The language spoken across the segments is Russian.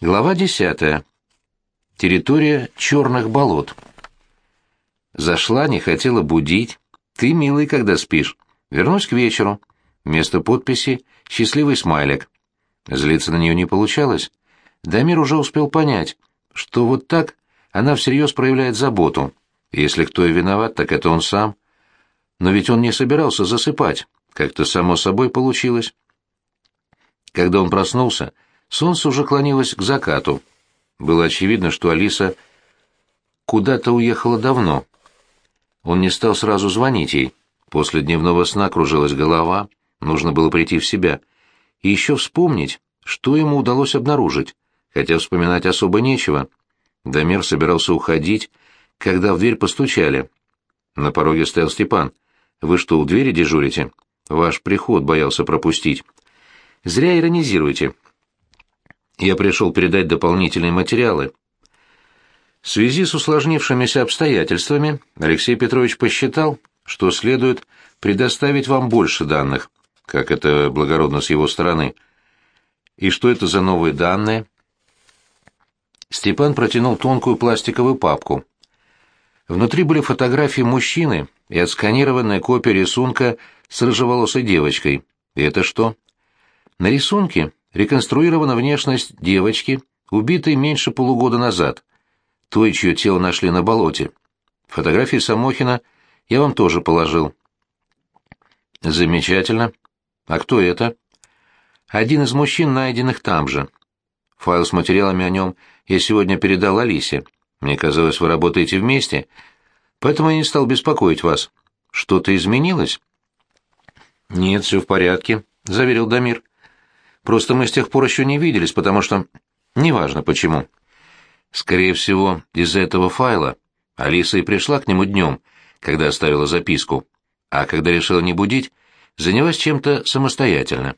Глава десятая. Территория черных болот. Зашла, не хотела будить. Ты, милый, когда спишь. Вернусь к вечеру. Вместо подписи «Счастливый смайлик». Злиться на нее не получалось. Дамир уже успел понять, что вот так она всерьез проявляет заботу. Если кто и виноват, так это он сам. Но ведь он не собирался засыпать. Как-то само собой получилось. Когда он проснулся, Солнце уже клонилось к закату. Было очевидно, что Алиса куда-то уехала давно. Он не стал сразу звонить ей. После дневного сна кружилась голова, нужно было прийти в себя. И еще вспомнить, что ему удалось обнаружить, хотя вспоминать особо нечего. Дамир собирался уходить, когда в дверь постучали. На пороге стоял Степан. «Вы что, у двери дежурите?» «Ваш приход боялся пропустить». «Зря иронизируете. Я пришел передать дополнительные материалы. В связи с усложнившимися обстоятельствами Алексей Петрович посчитал, что следует предоставить вам больше данных, как это благородно с его стороны. И что это за новые данные? Степан протянул тонкую пластиковую папку. Внутри были фотографии мужчины и отсканированная копия рисунка с рыжеволосой девочкой. И это что? На рисунке реконструирована внешность девочки, убитой меньше полугода назад, той, чье тело нашли на болоте. Фотографии Самохина я вам тоже положил. Замечательно. А кто это? Один из мужчин, найденных там же. Файл с материалами о нем я сегодня передал Алисе. Мне казалось, вы работаете вместе, поэтому я не стал беспокоить вас. Что-то изменилось? Нет, все в порядке, заверил Дамир. Просто мы с тех пор еще не виделись, потому что... Неважно почему. Скорее всего, из-за этого файла Алиса и пришла к нему днем, когда оставила записку, а когда решила не будить, занялась чем-то самостоятельно.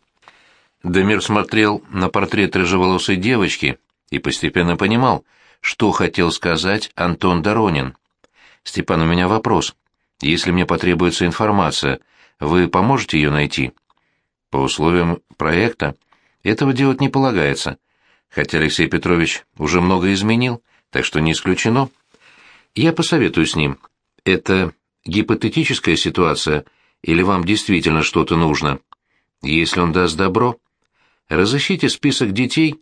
Демир смотрел на портрет рыжеволосой девочки и постепенно понимал, что хотел сказать Антон Доронин. «Степан, у меня вопрос. Если мне потребуется информация, вы поможете ее найти?» По условиям проекта этого делать не полагается, хотя Алексей Петрович уже много изменил, так что не исключено. Я посоветую с ним. Это гипотетическая ситуация или вам действительно что-то нужно? Если он даст добро, разыщите список детей,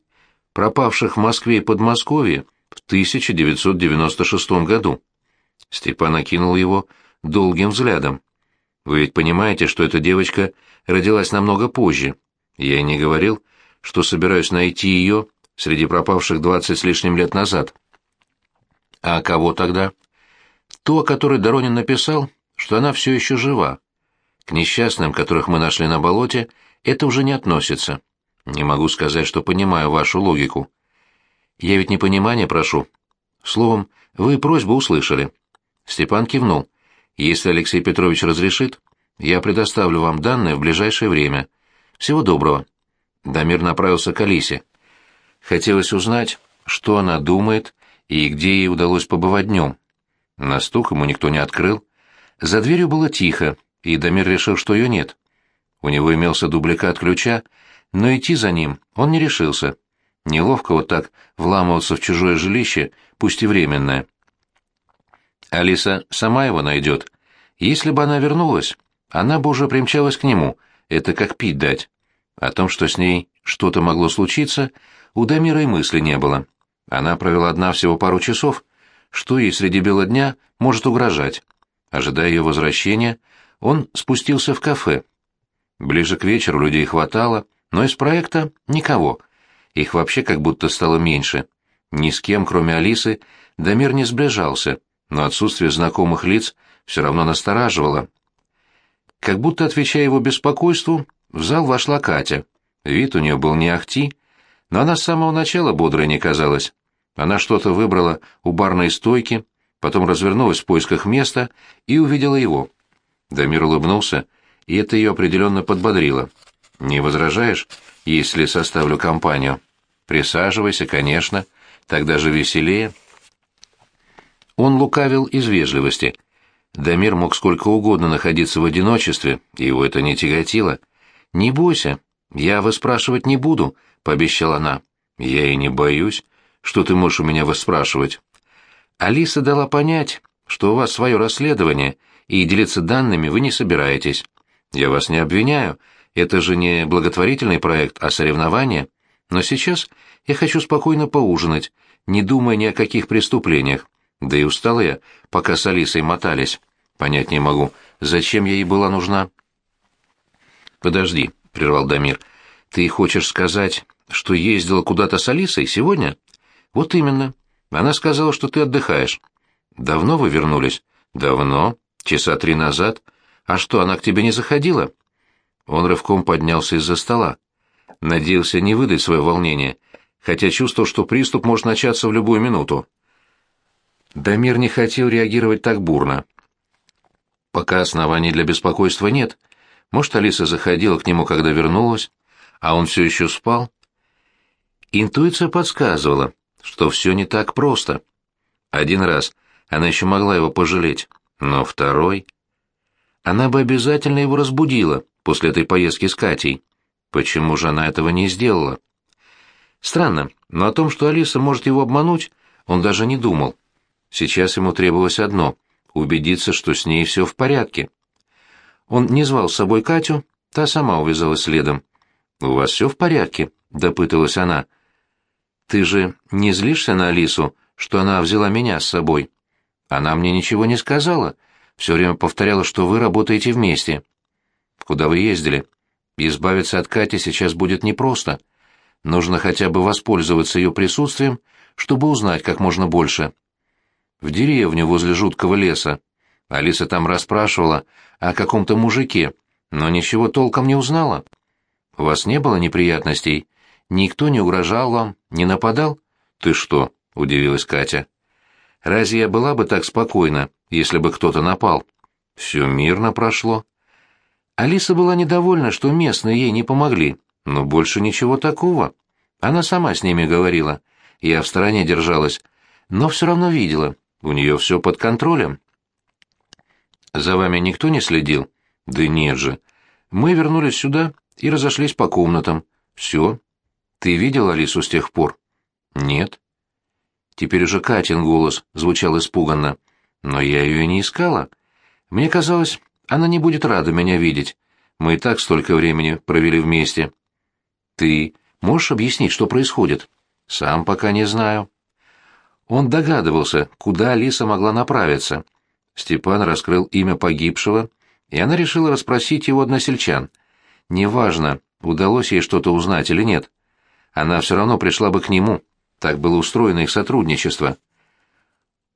пропавших в Москве и Подмосковье в 1996 году. Степан окинул его долгим взглядом. Вы ведь понимаете, что эта девочка родилась намного позже. Я и не говорил, что собираюсь найти ее среди пропавших двадцать с лишним лет назад. А кого тогда? То, о которой Доронин написал, что она все еще жива. К несчастным, которых мы нашли на болоте, это уже не относится. Не могу сказать, что понимаю вашу логику. Я ведь не понимания прошу. Словом, вы просьбу услышали. Степан кивнул. Если Алексей Петрович разрешит, я предоставлю вам данные в ближайшее время. Всего доброго. Дамир направился к Алисе. Хотелось узнать, что она думает и где ей удалось побывать днем. На стук ему никто не открыл. За дверью было тихо, и Дамир решил, что ее нет. У него имелся дубликат ключа, но идти за ним он не решился. Неловко вот так вламываться в чужое жилище, пусть и временное. Алиса сама его найдет. Если бы она вернулась, она бы уже примчалась к нему, это как пить дать. О том, что с ней что-то могло случиться, у Дамира и мысли не было. Она провела одна всего пару часов. Что ей среди бела дня может угрожать? Ожидая ее возвращения, он спустился в кафе. Ближе к вечеру людей хватало, но из проекта никого. Их вообще как будто стало меньше. Ни с кем, кроме Алисы, Дамир не сближался, но отсутствие знакомых лиц все равно настораживало. Как будто, отвечая его беспокойству, в зал вошла Катя. Вид у нее был не ахти, но она с самого начала бодрой не казалась. Она что-то выбрала у барной стойки, потом развернулась в поисках места и увидела его. Дамир улыбнулся, и это ее определенно подбодрило. «Не возражаешь, если составлю компанию?» «Присаживайся, конечно, тогда же веселее». Он лукавил из вежливости — Дамир мог сколько угодно находиться в одиночестве, и его это не тяготило. «Не бойся, я выспрашивать не буду», — пообещала она. Я и не боюсь. Что ты можешь у меня выспрашивать? Алиса дала понять, что у вас свое расследование, и делиться данными вы не собираетесь. Я вас не обвиняю, это же не благотворительный проект, а соревнование. Но сейчас я хочу спокойно поужинать, не думая ни о каких преступлениях. Да и устал я, пока с Алисой мотались. Понять не могу, зачем я ей была нужна. «Подожди», — прервал Дамир, — «ты хочешь сказать, что ездила куда-то с Алисой сегодня?» «Вот именно. Она сказала, что ты отдыхаешь». «Давно вы вернулись?» «Давно. Часа три назад. А что, она к тебе не заходила?» Он рывком поднялся из-за стола. Надеялся не выдать свое волнение, хотя чувствовал, что приступ может начаться в любую минуту. Дамир не хотел реагировать так бурно. Пока оснований для беспокойства нет. Может, Алиса заходила к нему, когда вернулась, а он все еще спал? Интуиция подсказывала, что все не так просто. Один раз она еще могла его пожалеть, но второй... Она бы обязательно его разбудила после этой поездки с Катей. Почему же она этого не сделала? Странно, но о том, что Алиса может его обмануть, он даже не думал. Сейчас ему требовалось одно — убедиться, что с ней все в порядке. Он не звал с собой Катю, та сама увязалась следом. «У вас все в порядке?» — допыталась она. «Ты же не злишься на Алису, что она взяла меня с собой?» «Она мне ничего не сказала. Все время повторяла, что вы работаете вместе». «Куда вы ездили?» «Избавиться от Кати сейчас будет непросто. Нужно хотя бы воспользоваться ее присутствием, чтобы узнать как можно больше». «В деревню возле жуткого леса. Алиса там расспрашивала о каком-то мужике, но ничего толком не узнала. У вас не было неприятностей? Никто не угрожал вам, не нападал? Ты что? удивилась Катя. Разве я была бы так спокойна, если бы кто-то напал? Все мирно прошло. Алиса была недовольна, что местные ей не помогли, но больше ничего такого. Она сама с ними говорила. Я в стороне держалась, но все равно видела, у нее все под контролем. За вами никто не следил? Да нет же. Мы вернулись сюда и разошлись по комнатам. Все. Ты видел Алису с тех пор? Нет. Теперь уже Катин голос звучал испуганно. Но я ее не искала. Мне казалось, она не будет рада меня видеть. Мы и так столько времени провели вместе. Ты можешь объяснить, что происходит? Сам пока не знаю. Он догадывался, куда Алиса могла направиться. Степан раскрыл имя погибшего, и она решила расспросить его односельчан. Неважно, удалось ей что-то узнать или нет. Она все равно пришла бы к нему. Так было устроено их сотрудничество.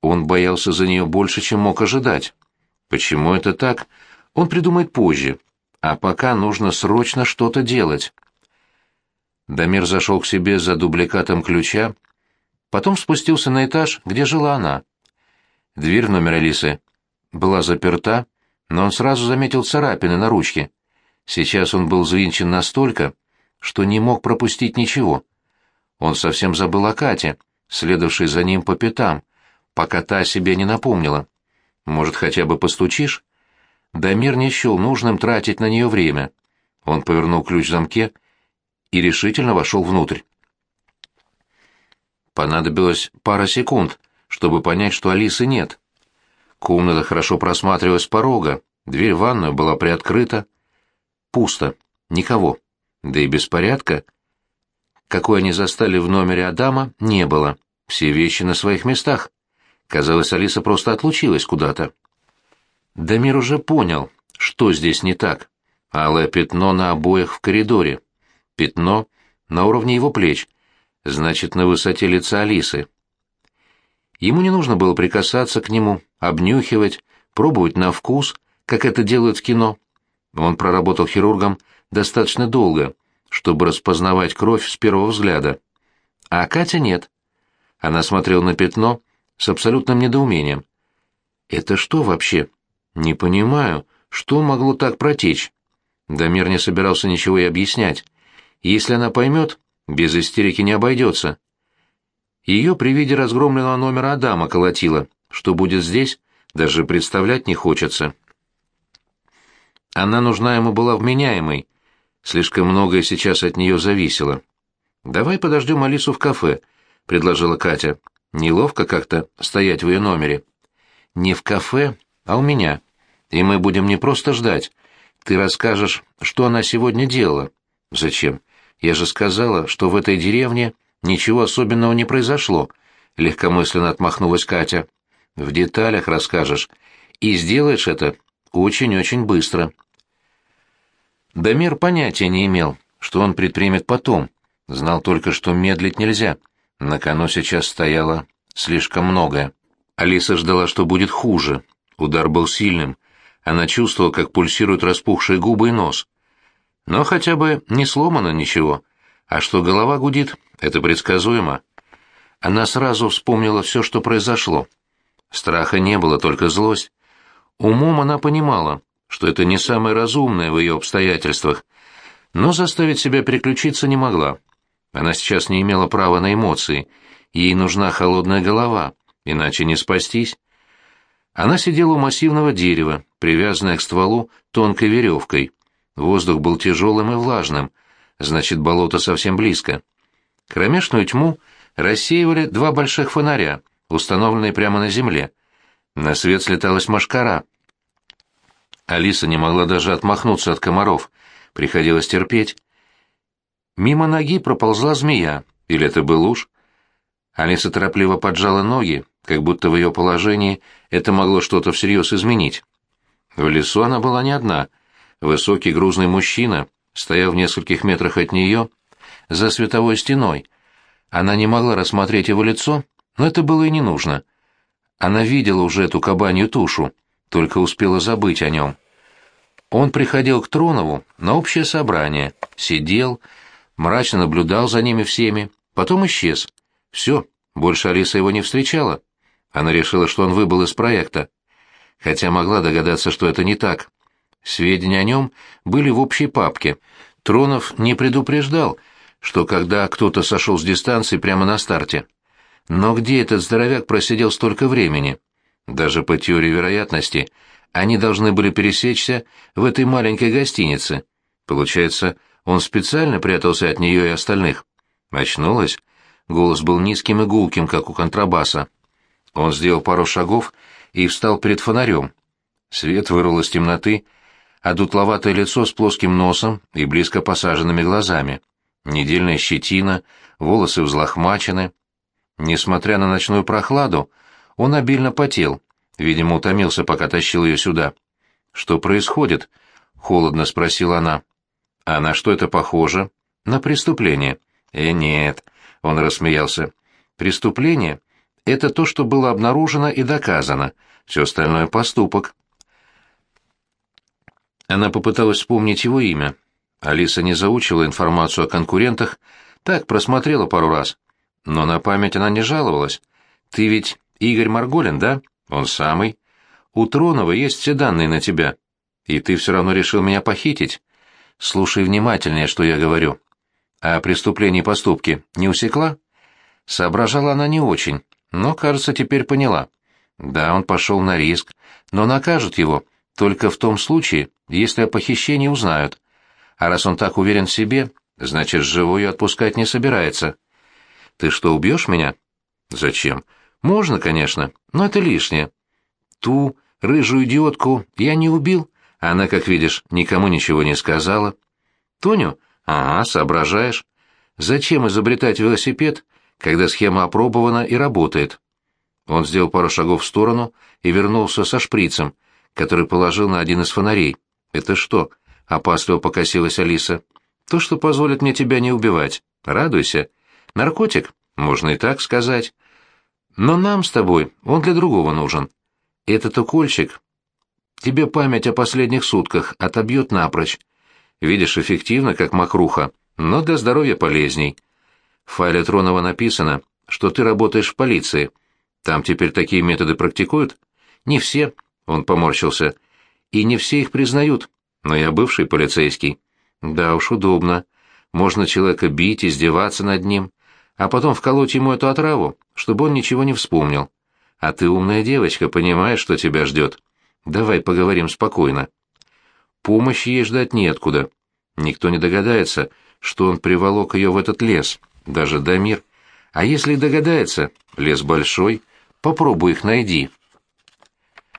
Он боялся за нее больше, чем мог ожидать. Почему это так, он придумает позже, а пока нужно срочно что-то делать. Дамир зашел к себе за дубликатом ключа, потом спустился на этаж, где жила она. Дверь номера Алисы была заперта, но он сразу заметил царапины на ручке. Сейчас он был взвинчен настолько, что не мог пропустить ничего. Он совсем забыл о Кате, следовавшей за ним по пятам, пока та себе не напомнила. Может, хотя бы постучишь? Дамир не счел нужным тратить на нее время. Он повернул ключ в замке и решительно вошел внутрь. Понадобилось пара секунд, чтобы понять, что Алисы нет. Комната хорошо просматривалась с порога, дверь в ванную была приоткрыта. Пусто, никого. Да и беспорядка, какой они застали в номере Адама, не было. Все вещи на своих местах. Казалось, Алиса просто отлучилась куда-то. Дамир уже понял, что здесь не так. Алое пятно на обоях в коридоре. Пятно на уровне его плеч, значит, на высоте лица Алисы. Ему не нужно было прикасаться к нему, обнюхивать, пробовать на вкус, как это делают в кино. Он проработал хирургом достаточно долго, чтобы распознавать кровь с первого взгляда. А Катя нет. Она смотрела на пятно с абсолютным недоумением. «Это что вообще? Не понимаю, что могло так протечь?» Дамир не собирался ничего и объяснять. Если она поймет, без истерики не обойдется. Ее при виде разгромленного номера Адама колотило. Что будет здесь, даже представлять не хочется. Она нужна ему была вменяемой. Слишком многое сейчас от нее зависело. «Давай подождем Алису в кафе», — предложила Катя. «Неловко как-то стоять в ее номере». «Не в кафе, а у меня. И мы будем не просто ждать. Ты расскажешь, что она сегодня делала». «Зачем? Я же сказала, что в этой деревне ничего особенного не произошло», — легкомысленно отмахнулась Катя. «В деталях расскажешь. И сделаешь это очень-очень быстро». Дамир понятия не имел, что он предпримет потом. Знал только, что медлить нельзя. На кону сейчас стояло слишком многое. Алиса ждала, что будет хуже. Удар был сильным. Она чувствовала, как пульсируют распухшие губы и нос. Но хотя бы не сломано ничего. А что голова гудит, это предсказуемо. Она сразу вспомнила все, что произошло. Страха не было, только злость. Умом она понимала, что это не самое разумное в ее обстоятельствах, но заставить себя переключиться не могла. Она сейчас не имела права на эмоции, ей нужна холодная голова, иначе не спастись. Она сидела у массивного дерева, привязанная к стволу тонкой веревкой. Воздух был тяжелым и влажным, значит, болото совсем близко. Кромешную тьму рассеивали два больших фонаря, установленные прямо на земле. На свет слеталась машкара. Алиса не могла даже отмахнуться от комаров, приходилось терпеть. Мимо ноги проползла змея, или это был уж. Алиса торопливо поджала ноги, как будто в ее положении это могло что-то всерьез изменить. В лесу она была не одна. Высокий грузный мужчина стоял в нескольких метрах от нее, за световой стеной. Она не могла рассмотреть его лицо, но это было и не нужно. Она видела уже эту кабанью тушу, только успела забыть о нем. Он приходил к Тронову на общее собрание, сидел, мрачно наблюдал за ними всеми, потом исчез. Все, больше Алиса его не встречала. Она решила, что он выбыл из проекта. Хотя могла догадаться, что это не так. Сведения о нем были в общей папке. Тронов не предупреждал, что когда кто-то сошел с дистанции прямо на старте. Но где этот здоровяк просидел столько времени? Даже по теории вероятности, они должны были пересечься в этой маленькой гостинице. Получается, он специально прятался от нее и остальных. Очнулась. Голос был низким и гулким, как у контрабаса. Он сделал пару шагов и встал перед фонарем. Свет вырвал из темноты, а дутловатое лицо с плоским носом и близко посаженными глазами. Недельная щетина, волосы взлохмачены. Несмотря на ночную прохладу, он обильно потел, видимо, утомился, пока тащил ее сюда. «Что происходит?» — холодно спросила она. «А на что это похоже?» «На преступление». «Э, нет», — он рассмеялся. «Преступление — это то, что было обнаружено и доказано. Все остальное — поступок». Она попыталась вспомнить его имя. Алиса не заучила информацию о конкурентах, так просмотрела пару раз. Но на память она не жаловалась. «Ты ведь Игорь Марголин, да? Он самый. У Тронова есть все данные на тебя. И ты все равно решил меня похитить. Слушай внимательнее, что я говорю. А преступление и поступки не усекла?» Соображала она не очень, но, кажется, теперь поняла. Да, он пошел на риск, но накажут его только в том случае, если о похищении узнают. А раз он так уверен в себе, значит, живую отпускать не собирается. Ты что, убьешь меня? Зачем? Можно, конечно, но это лишнее. Ту рыжую идиотку я не убил, она, как видишь, никому ничего не сказала. Тоню? Ага, соображаешь. Зачем изобретать велосипед, когда схема опробована и работает? Он сделал пару шагов в сторону и вернулся со шприцем, который положил на один из фонарей. «Это что?» — опасливо покосилась Алиса. «То, что позволит мне тебя не убивать. Радуйся. Наркотик? Можно и так сказать. Но нам с тобой он для другого нужен. Этот укольчик тебе память о последних сутках отобьет напрочь. Видишь, эффективно, как мокруха, но для здоровья полезней. В файле Тронова написано, что ты работаешь в полиции. Там теперь такие методы практикуют? Не все, он поморщился. И не все их признают, но я бывший полицейский. Да уж, удобно. Можно человека бить, издеваться над ним а потом вколоть ему эту отраву, чтобы он ничего не вспомнил. А ты умная девочка, понимаешь, что тебя ждет. Давай поговорим спокойно. Помощи ей ждать неоткуда. Никто не догадается, что он приволок ее в этот лес. даже Дамир. А если догадается, лес большой, попробуй их найди.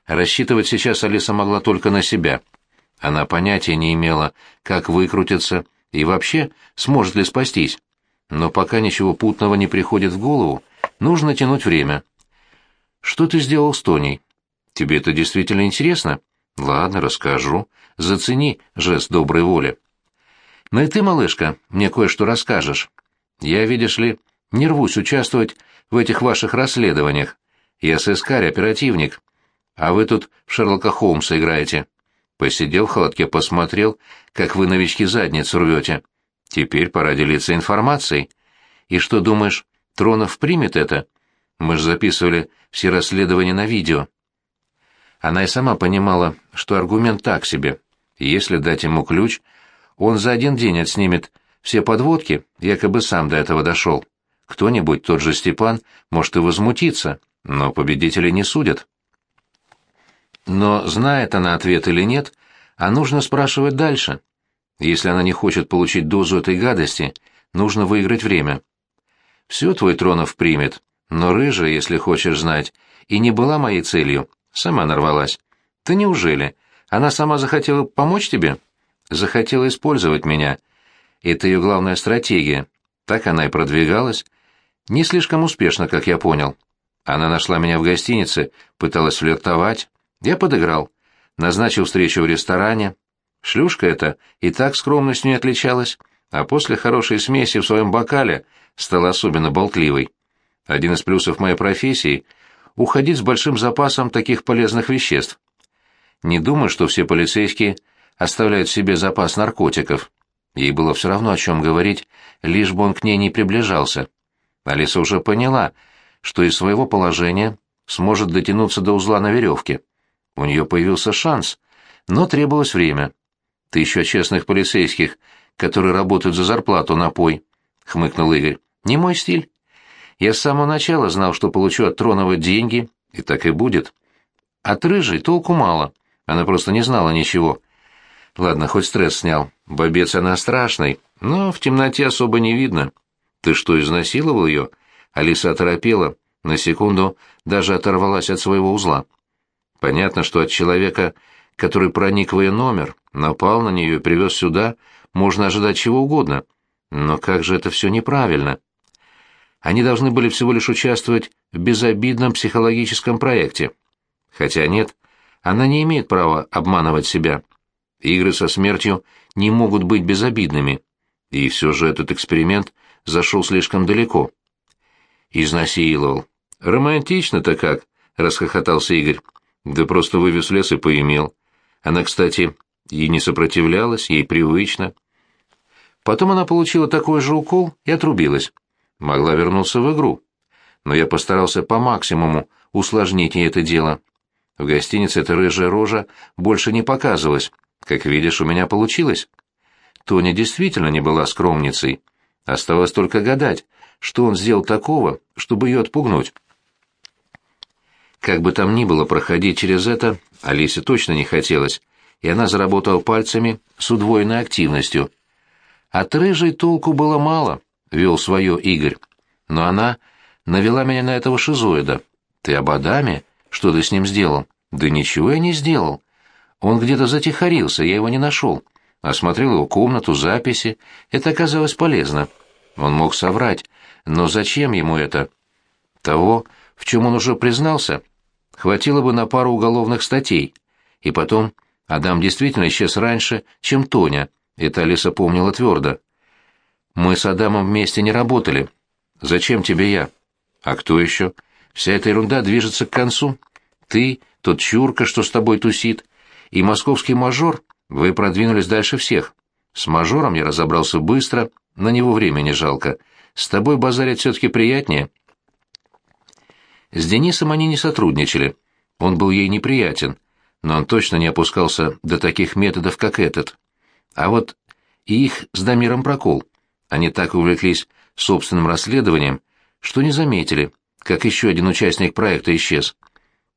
Рассчитывать сейчас Алиса могла только на себя. Она понятия не имела, как выкрутиться и вообще сможет ли спастись. Но пока ничего путного не приходит в голову, нужно тянуть время. «Что ты сделал с Тоней? Тебе это действительно интересно?» «Ладно, расскажу. Зацени жест доброй воли». «Ну и ты, малышка, мне кое-что расскажешь. Я, видишь ли, не рвусь участвовать в этих ваших расследованиях. Я сыскарь, оперативник. А вы тут в Шерлока Холмса играете. Посидел в холодке, посмотрел, как вы новички задницу рвете. Теперь пора делиться информацией. И что думаешь, Тронов примет это? Мы же записывали все расследования на видео. Она и сама понимала, что аргумент так себе. Если дать ему ключ, он за один день отснимет все подводки, якобы сам до этого дошел. Кто-нибудь, тот же Степан, может и возмутиться, но победители не судят. Но знает она ответ или нет, а нужно спрашивать дальше. Если она не хочет получить дозу этой гадости, нужно выиграть время. Все твой Тронов примет, но рыжая, если хочешь знать, и не была моей целью, сама нарвалась. Ты неужели? Она сама захотела помочь тебе? Захотела использовать меня. Это ее главная стратегия. Так она и продвигалась. Не слишком успешно, как я понял. Она нашла меня в гостинице, пыталась флиртовать, я подыграл. Назначил встречу в ресторане. Шлюшка эта и так скромностью не отличалась, а после хорошей смеси в своем бокале стала особенно болтливой. Один из плюсов моей профессии — уходить с большим запасом таких полезных веществ. Не думаю, что все полицейские оставляют себе запас наркотиков. Ей было все равно, о чем говорить, лишь бы он к ней не приближался. Алиса уже поняла, что из своего положения сможет дотянуться до узла на веревке. У нее появился шанс, но требовалось время. Тысяча честных полицейских, которые работают за зарплату на пой, — хмыкнул Игорь. Не мой стиль. Я с самого начала знал, что получу от Тронова деньги, и так и будет. От рыжей толку мало, она просто не знала ничего. Ладно, хоть стресс снял. Бобец она страшный, но в темноте особо не видно. Ты что, изнасиловал ее? Алиса оторопела, на секунду даже оторвалась от своего узла. Понятно, что от человека, который проник в ее номер, напал на нее и привез сюда, можно ожидать чего угодно. Но как же это все неправильно? Они должны были всего лишь участвовать в безобидном психологическом проекте. Хотя нет, она не имеет права обманывать себя. Игры со смертью не могут быть безобидными. И все же этот эксперимент зашел слишком далеко. Изнасиловал. Романтично-то как, — расхохотался Игорь. Да просто вывез лес и поимел. Она, кстати, и не сопротивлялась, ей привычно. Потом она получила такой же укол и отрубилась. Могла вернуться в игру. Но я постарался по максимуму усложнить ей это дело. В гостинице эта рыжая рожа больше не показывалась. Как видишь, у меня получилось. Тоня действительно не была скромницей. Оставалось только гадать, что он сделал такого, чтобы ее отпугнуть. Как бы там ни было, проходить через это Алисе точно не хотелось, и она заработала пальцами с удвоенной активностью. От рыжей толку было мало, вел свое Игорь. Но она навела меня на этого шизоида. Ты об Адаме? Что ты с ним сделал? Да ничего я не сделал. Он где-то затихарился, я его не нашел. Осмотрел его комнату, записи. Это оказалось полезно. Он мог соврать. Но зачем ему это? Того, в чем он уже признался, Хватило бы на пару уголовных статей. И потом, Адам действительно исчез раньше, чем Тоня, это Алиса помнила твердо. Мы с Адамом вместе не работали. Зачем тебе я? А кто еще? Вся эта ерунда движется к концу. Ты, тот чурка, что с тобой тусит, и московский мажор, вы продвинулись дальше всех. С мажором я разобрался быстро, на него времени жалко. С тобой базарить все-таки приятнее. С Денисом они не сотрудничали. Он был ей неприятен, но он точно не опускался до таких методов, как этот. А вот и их с Дамиром прокол. Они так увлеклись собственным расследованием, что не заметили, как еще один участник проекта исчез.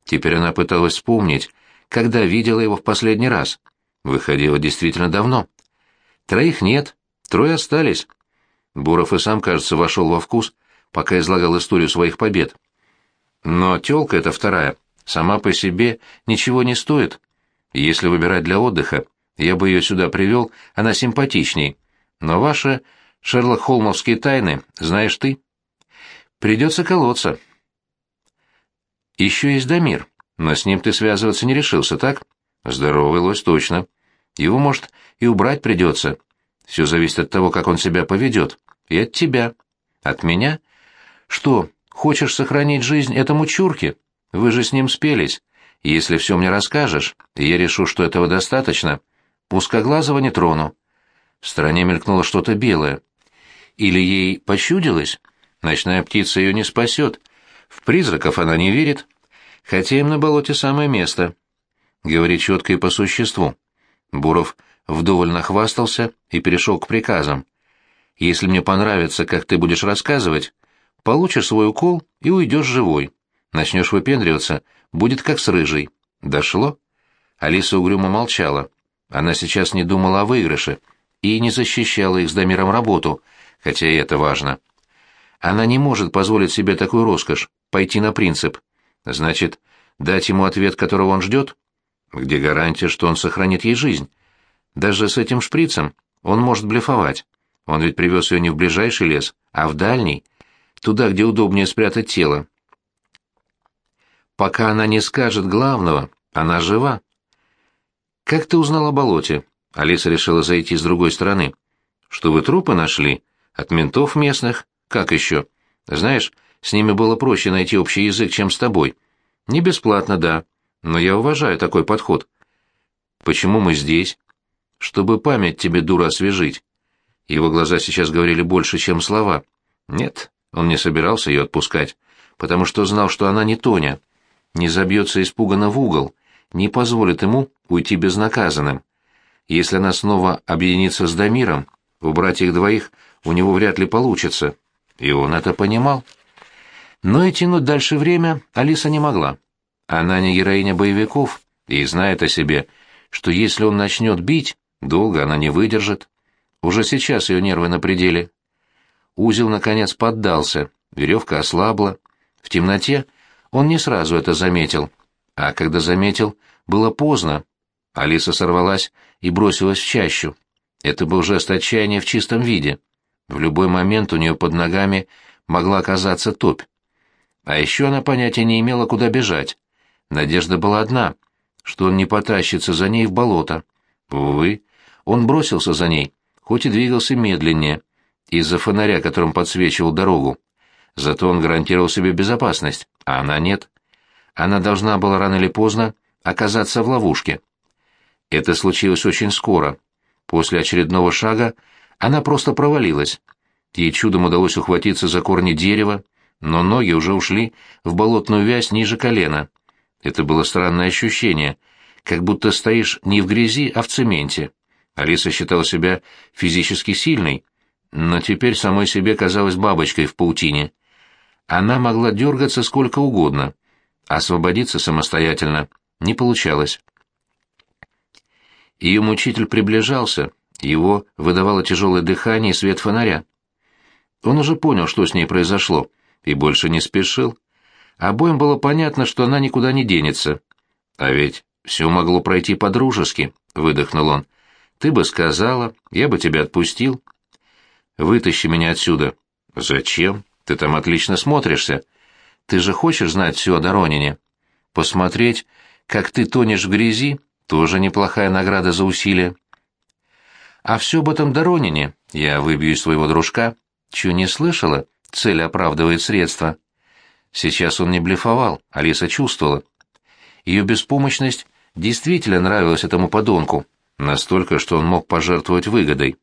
Теперь она пыталась вспомнить, когда видела его в последний раз. Выходило действительно давно. Троих нет, трое остались. Буров и сам, кажется, вошел во вкус, пока излагал историю своих побед. Но тёлка эта вторая сама по себе ничего не стоит. Если выбирать для отдыха, я бы ее сюда привел, она симпатичней. Но ваши Шерлок Холмовские тайны знаешь ты. Придется колоться. Еще есть Дамир, но с ним ты связываться не решился, так? Здоровый лось точно. Его, может, и убрать придется. Все зависит от того, как он себя поведет. И от тебя. От меня? Что, хочешь сохранить жизнь этому чурке? Вы же с ним спелись. Если все мне расскажешь, я решу, что этого достаточно, узкоглазого не трону. В стороне мелькнуло что-то белое. Или ей пощудилось? Ночная птица ее не спасет. В призраков она не верит. Хотя им на болоте самое место. Говори четко и по существу. Буров вдоволь нахвастался и перешел к приказам. Если мне понравится, как ты будешь рассказывать, получишь свой укол и уйдешь живой. Начнешь выпендриваться, будет как с рыжей. Дошло? Алиса угрюмо молчала. Она сейчас не думала о выигрыше и не защищала их с Дамиром работу, хотя и это важно. Она не может позволить себе такую роскошь, пойти на принцип. Значит, дать ему ответ, которого он ждет? Где гарантия, что он сохранит ей жизнь? Даже с этим шприцем он может блефовать. Он ведь привез ее не в ближайший лес, а в дальний, туда, где удобнее спрятать тело. Пока она не скажет главного, она жива. «Как ты узнал о болоте?» Алиса решила зайти с другой стороны. «Что вы трупы нашли? От ментов местных? Как еще? Знаешь, с ними было проще найти общий язык, чем с тобой. Не бесплатно, да, но я уважаю такой подход. Почему мы здесь? Чтобы память тебе, дура, освежить. Его глаза сейчас говорили больше, чем слова. Нет, он не собирался ее отпускать, потому что знал, что она не Тоня. Не забьется испуганно в угол, не позволит ему уйти безнаказанным. Если она снова объединится с Дамиром, убрать их двоих у него вряд ли получится. И он это понимал. Но и тянуть дальше время Алиса не могла. Она не героиня боевиков и знает о себе, что если он начнет бить, долго она не выдержит. Уже сейчас ее нервы на пределе. Узел, наконец, поддался, веревка ослабла. В темноте он не сразу это заметил. А когда заметил, было поздно. Алиса сорвалась и бросилась в чащу. Это был жест отчаяния в чистом виде. В любой момент у нее под ногами могла оказаться топь. А еще она понятия не имела, куда бежать. Надежда была одна, что он не потащится за ней в болото. Увы, он бросился за ней, хоть и двигался медленнее, из-за фонаря, которым подсвечивал дорогу. Зато он гарантировал себе безопасность, а она нет. Она должна была рано или поздно оказаться в ловушке. Это случилось очень скоро. После очередного шага она просто провалилась. Ей чудом удалось ухватиться за корни дерева, но ноги уже ушли в болотную вязь ниже колена. Это было странное ощущение, как будто стоишь не в грязи, а в цементе. Алиса считала себя физически сильной, но теперь самой себе казалась бабочкой в паутине. Она могла дергаться сколько угодно, освободиться самостоятельно не получалось. Ее мучитель приближался, его выдавало тяжелое дыхание и свет фонаря. Он уже понял, что с ней произошло, и больше не спешил. Обоим было понятно, что она никуда не денется. А ведь все могло пройти по-дружески, — выдохнул он. Ты бы сказала, я бы тебя отпустил. Вытащи меня отсюда. Зачем? Ты там отлично смотришься. Ты же хочешь знать все о Доронине? Посмотреть, как ты тонешь в грязи, тоже неплохая награда за усилия. А все об этом Доронине я выбью из своего дружка. Чего не слышала? Цель оправдывает средства. Сейчас он не блефовал, Алиса чувствовала. Ее беспомощность действительно нравилась этому подонку, настолько, что он мог пожертвовать выгодой.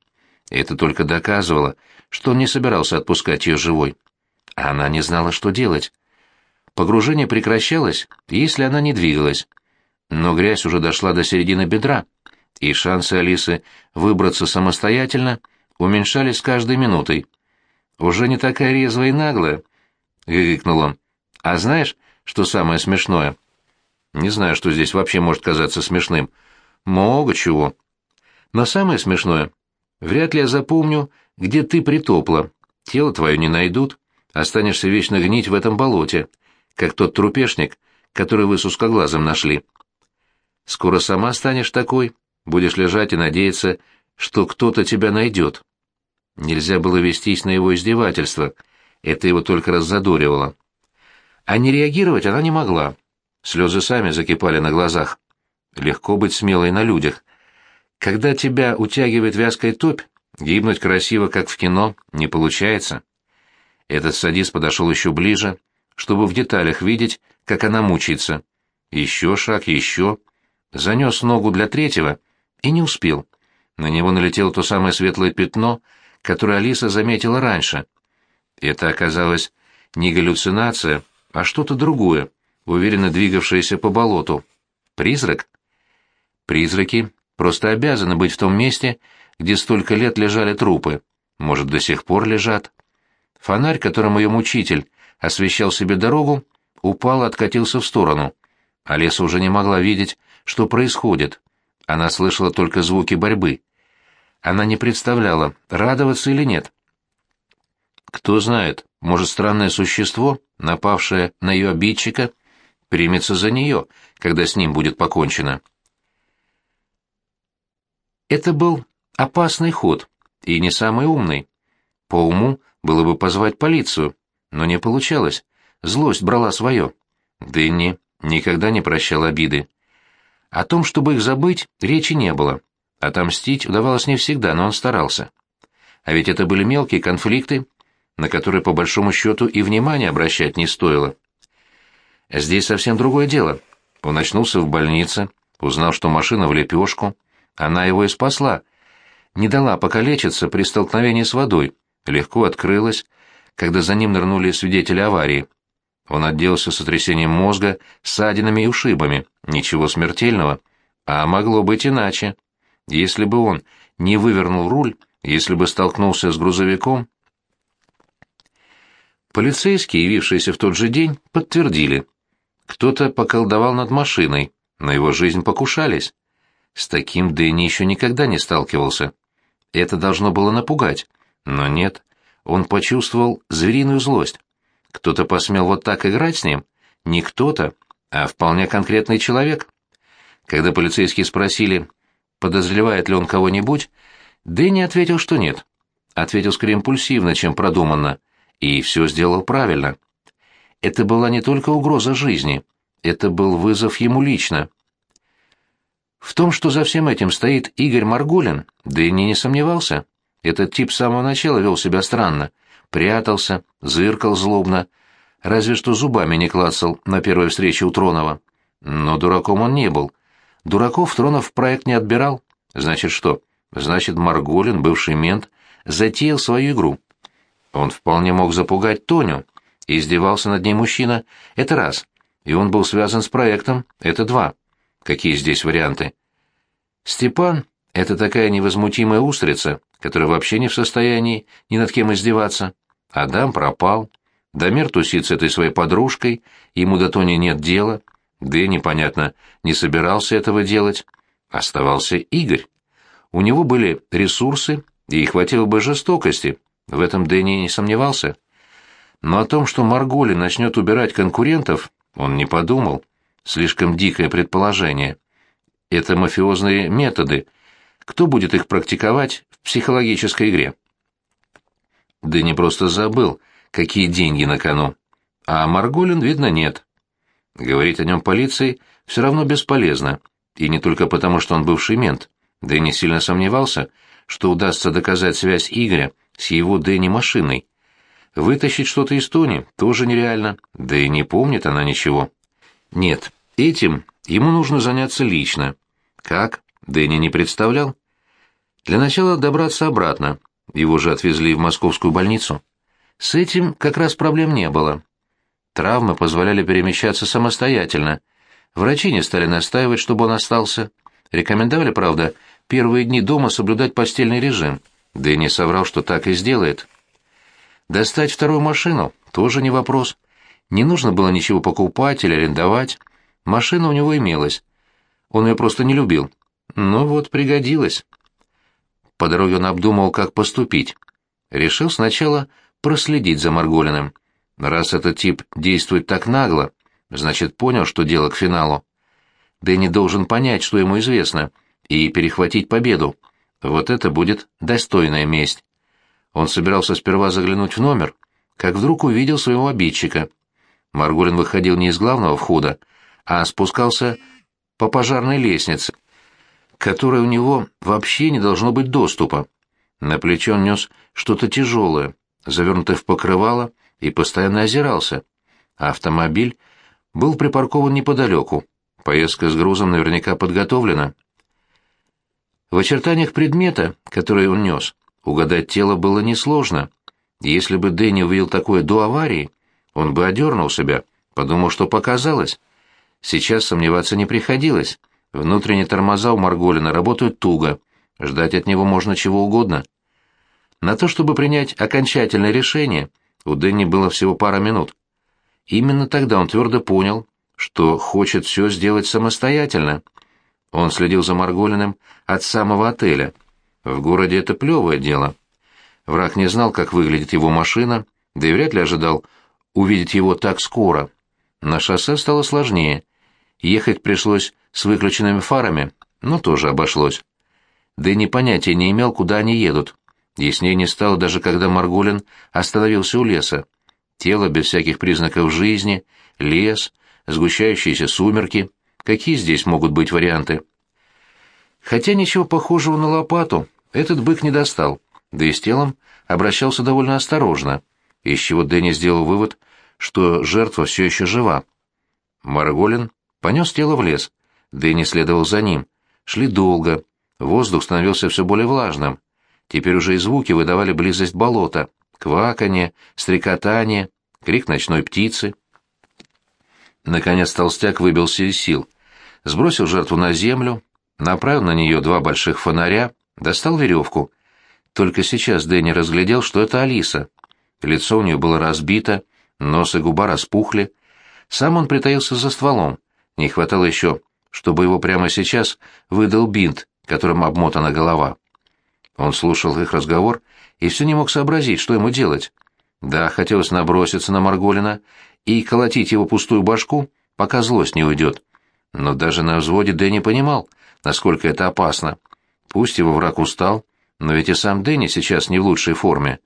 Это только доказывало, что он не собирался отпускать ее живой. Она не знала, что делать. Погружение прекращалось, если она не двигалась. Но грязь уже дошла до середины бедра и шансы Алисы выбраться самостоятельно уменьшались с каждой минутой. «Уже не такая резвая и наглая», — гыкнул он. «А знаешь, что самое смешное?» «Не знаю, что здесь вообще может казаться смешным. Много чего. Но самое смешное. Вряд ли я запомню, где ты притопла. Тело твое не найдут, останешься вечно гнить в этом болоте, как тот трупешник, который вы с узкоглазом нашли. Скоро сама станешь такой, будешь лежать и надеяться, что кто-то тебя найдет. Нельзя было вестись на его издевательство, это его только раззадоривало. А не реагировать она не могла. Слезы сами закипали на глазах. Легко быть смелой на людях. Когда тебя утягивает вязкая топь, гибнуть красиво, как в кино, не получается. Этот садист подошел еще ближе, чтобы в деталях видеть, как она мучается. Еще шаг, еще. Занес ногу для третьего и не успел. На него налетело то самое светлое пятно, которое Алиса заметила раньше. Это оказалось не галлюцинация, а что-то другое, уверенно двигавшееся по болоту. Призрак? Призраки просто обязаны быть в том месте, где столько лет лежали трупы. Может, до сих пор лежат. Фонарь, которым ее мучитель освещал себе дорогу, упал и откатился в сторону. Олеса уже не могла видеть, что происходит. Она слышала только звуки борьбы. Она не представляла, радоваться или нет. Кто знает, может, странное существо, напавшее на ее обидчика, примется за нее, когда с ним будет покончено. Это был опасный ход, и не самый умный. По уму было бы позвать полицию, но не получалось. Злость брала свое. Дэнни никогда не прощал обиды. О том, чтобы их забыть, речи не было. Отомстить удавалось не всегда, но он старался. А ведь это были мелкие конфликты, на которые по большому счету и внимания обращать не стоило. Здесь совсем другое дело. Он очнулся в больнице, узнал, что машина в лепешку. Она его и спасла. Не дала покалечиться при столкновении с водой. Легко открылась, когда за ним нырнули свидетели аварии. Он отделался сотрясением мозга, ссадинами и ушибами. Ничего смертельного. А могло быть иначе. Если бы он не вывернул руль, если бы столкнулся с грузовиком... Полицейские, явившиеся в тот же день, подтвердили. Кто-то поколдовал над машиной, на его жизнь покушались. С таким Дэнни еще никогда не сталкивался. Это должно было напугать. Но нет, он почувствовал звериную злость. Кто-то посмел вот так играть с ним? Не кто-то, а вполне конкретный человек. Когда полицейские спросили, подозревает ли он кого-нибудь, Дэнни ответил, что нет. Ответил скорее импульсивно, чем продуманно, и все сделал правильно. Это была не только угроза жизни, это был вызов ему лично. В том, что за всем этим стоит Игорь Маргулин, Дэнни не сомневался. Этот тип с самого начала вел себя странно, прятался, зыркал злобно, разве что зубами не клацал на первой встрече у Тронова. Но дураком он не был. Дураков Тронов в проект не отбирал. Значит что? Значит, Марголин, бывший мент, затеял свою игру. Он вполне мог запугать Тоню. Издевался над ней мужчина. Это раз. И он был связан с проектом. Это два. Какие здесь варианты? Степан — это такая невозмутимая устрица, которая вообще не в состоянии ни над кем издеваться. Адам пропал. Дамир тусит с этой своей подружкой, ему до Тони нет дела. Да и непонятно, не собирался этого делать. Оставался Игорь. У него были ресурсы, и хватило бы жестокости. В этом Дэнни не сомневался. Но о том, что Марголи начнет убирать конкурентов, он не подумал. Слишком дикое предположение. Это мафиозные методы. Кто будет их практиковать в психологической игре? Дэнни просто забыл, какие деньги на кону. А Марголин, видно, нет. Говорить о нем полиции все равно бесполезно, и не только потому, что он бывший мент. Дэнни сильно сомневался, что удастся доказать связь Игоря с его Дэнни машиной. Вытащить что-то из Тони тоже нереально, да и не помнит она ничего. Нет, этим ему нужно заняться лично. Как? Дэнни не представлял. Для начала добраться обратно. Его же отвезли в московскую больницу. С этим как раз проблем не было. Травмы позволяли перемещаться самостоятельно. Врачи не стали настаивать, чтобы он остался. Рекомендовали, правда, первые дни дома соблюдать постельный режим. Да соврал, что так и сделает. Достать вторую машину — тоже не вопрос. Не нужно было ничего покупать или арендовать. Машина у него имелась. Он ее просто не любил. Но вот пригодилась. По дороге он обдумал, как поступить. решил сначала проследить за Марголиным. Раз этот тип действует так нагло, значит, понял, что дело к финалу. Дэнни должен понять, что ему известно, и перехватить победу. Вот это будет достойная месть. Он собирался сперва заглянуть в номер, как вдруг увидел своего обидчика. Марголин выходил не из главного входа, а спускался по пожарной лестнице, которой у него вообще не должно быть доступа. На плече он нес что-то тяжелое, завернутое в покрывало, и постоянно озирался. Автомобиль был припаркован неподалеку. Поездка с грузом наверняка подготовлена. В очертаниях предмета, который он нес, угадать тело было несложно. Если бы Дэнни увидел такое до аварии, он бы одернул себя, подумал, что показалось. Сейчас сомневаться не приходилось. Внутренние тормоза у Марголина работают туго. Ждать от него можно чего угодно. На то, чтобы принять окончательное решение, у Дэнни было всего пара минут. Именно тогда он твердо понял, что хочет все сделать самостоятельно. Он следил за Марголиным от самого отеля. В городе это плевое дело. Враг не знал, как выглядит его машина, да и вряд ли ожидал увидеть его так скоро. На шоссе стало сложнее. Ехать пришлось с выключенными фарами, но тоже обошлось. Да и понятия не имел, куда они едут. Яснее не стало даже когда Марголин остановился у леса. Тело без всяких признаков жизни, лес, сгущающиеся сумерки. Какие здесь могут быть варианты? Хотя ничего похожего на лопату этот бык не достал, да и с телом обращался довольно осторожно, из чего Дэнни сделал вывод, что жертва все еще жива. Марголин понес тело в лес, Дэнни следовал за ним. Шли долго, воздух становился все более влажным. Теперь уже и звуки выдавали близость болота, кваканье, стрекотание, крик ночной птицы. Наконец толстяк выбился из сил, сбросил жертву на землю, направил на нее два больших фонаря, достал веревку. Только сейчас Дэнни разглядел, что это Алиса. Лицо у нее было разбито, нос и губа распухли. Сам он притаился за стволом. Не хватало еще, чтобы его прямо сейчас выдал бинт, которым обмотана голова. Он слушал их разговор и все не мог сообразить, что ему делать. Да, хотелось наброситься на Марголина и колотить его пустую башку, пока злость не уйдет. Но даже на взводе Дэнни понимал, насколько это опасно. Пусть его враг устал, но ведь и сам Дэнни сейчас не в лучшей форме.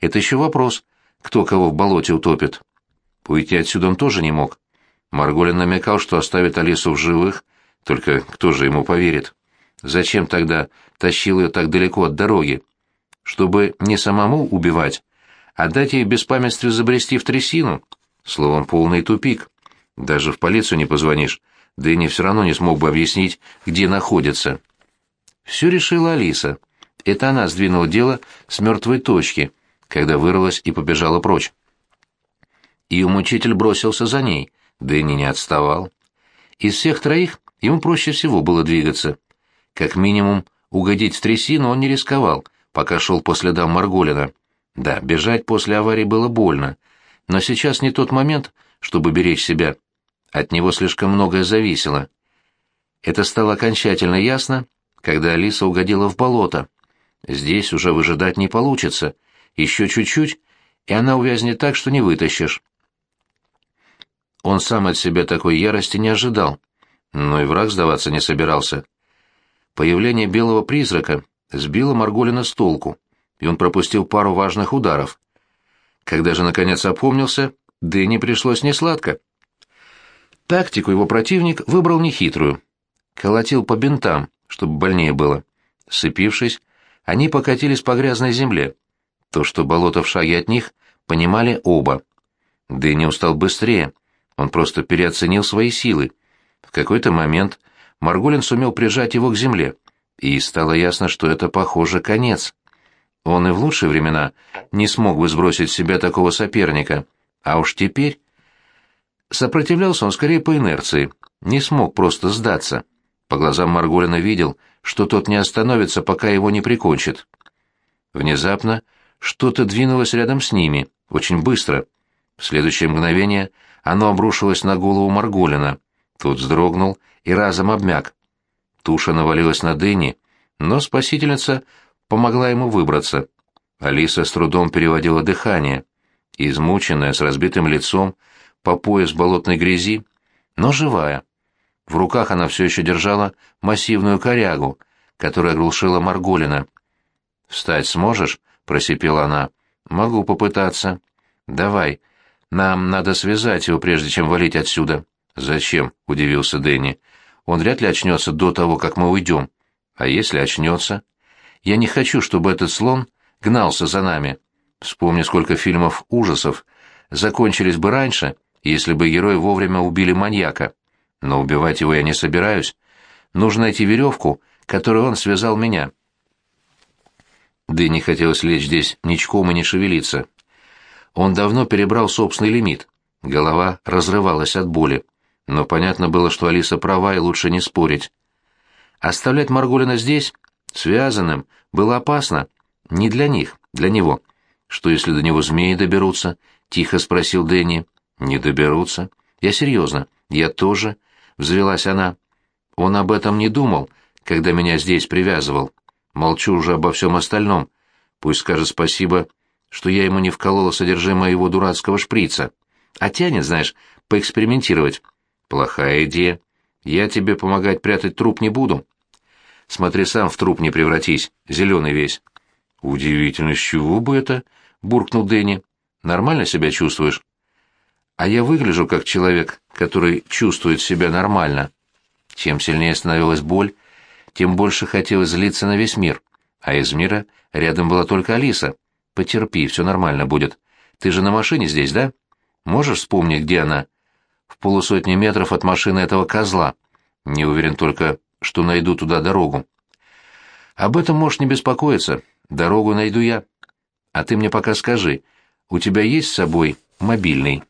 Это еще вопрос, кто кого в болоте утопит. Уйти отсюда он тоже не мог. Марголин намекал, что оставит Алису в живых, только кто же ему поверит? Зачем тогда тащил ее так далеко от дороги? Чтобы не самому убивать, а дать ей в беспамятстве забрести в трясину? Словом, полный тупик. Даже в полицию не позвонишь, Дэнни все равно не смог бы объяснить, где находится. Все решила Алиса. Это она сдвинула дело с мертвой точки, когда вырвалась и побежала прочь. Ее мучитель бросился за ней, Дэнни не отставал. Из всех троих ему проще всего было двигаться. Как минимум, угодить в трясину он не рисковал, пока шел по следам Марголина. Да, бежать после аварии было больно, но сейчас не тот момент, чтобы беречь себя. От него слишком многое зависело. Это стало окончательно ясно, когда Алиса угодила в болото. Здесь уже выжидать не получится. Еще чуть-чуть, и она увязнет так, что не вытащишь. Он сам от себя такой ярости не ожидал, но и враг сдаваться не собирался. Появление белого призрака сбило Марголина с толку, и он пропустил пару важных ударов. Когда же наконец опомнился, Дэнни пришлось несладко. Тактику его противник выбрал нехитрую. Колотил по бинтам, чтобы больнее было. Сцепившись, они покатились по грязной земле. То, что болото в шаге от них, понимали оба. Дэнни устал быстрее, он просто переоценил свои силы. В какой-то момент Марголин сумел прижать его к земле, и стало ясно, что это, похоже, конец. Он и в лучшие времена не смог бы сбросить с себя такого соперника, а уж теперь... Сопротивлялся он скорее по инерции, не смог просто сдаться. По глазам Марголина видел, что тот не остановится, пока его не прикончит. Внезапно что-то двинулось рядом с ними, очень быстро. В следующее мгновение оно обрушилось на голову Марголина. Тот вздрогнул и разом обмяк. Туша навалилась на Дэнни, но спасительница помогла ему выбраться. Алиса с трудом переводила дыхание, измученная, с разбитым лицом, по пояс болотной грязи, но живая. В руках она все еще держала массивную корягу, которая глушила Марголина. «Встать сможешь?» — просипела она. «Могу попытаться». «Давай. Нам надо связать его, прежде чем валить отсюда». «Зачем?» — удивился Дэнни. «Он вряд ли очнется до того, как мы уйдем. А если очнется? Я не хочу, чтобы этот слон гнался за нами. Вспомни, сколько фильмов ужасов закончились бы раньше, если бы герои вовремя убили маньяка. Но убивать его я не собираюсь. Нужно найти веревку, которой он связал меня». Дэнни хотелось лечь здесь ничком и не шевелиться. Он давно перебрал собственный лимит. Голова разрывалась от боли. Но понятно было, что Алиса права и лучше не спорить. Оставлять Марголина здесь, связанным, было опасно. Не для них, для него. Что если до него змеи доберутся? Тихо спросил Дэнни. Не доберутся. Я серьезно. Я тоже. Взвелась она. Он об этом не думал, когда меня здесь привязывал. Молчу уже обо всем остальном. Пусть скажет спасибо, что я ему не вколола содержимое его дурацкого шприца. А тянет, знаешь, поэкспериментировать. Плохая идея. Я тебе помогать прятать труп не буду. Смотри сам в труп не превратись, зеленый весь. Удивительно, с чего бы это? буркнул Дэнни. Нормально себя чувствуешь? А я выгляжу как человек, который чувствует себя нормально. Чем сильнее становилась боль, тем больше хотелось злиться на весь мир. А из мира рядом была только Алиса. Потерпи, все нормально будет. Ты же на машине здесь, да? Можешь вспомнить, где она? В полусотни метров от машины этого козла. Не уверен только, что найду туда дорогу. Об этом можешь не беспокоиться. Дорогу найду я. А ты мне пока скажи, у тебя есть с собой мобильный?»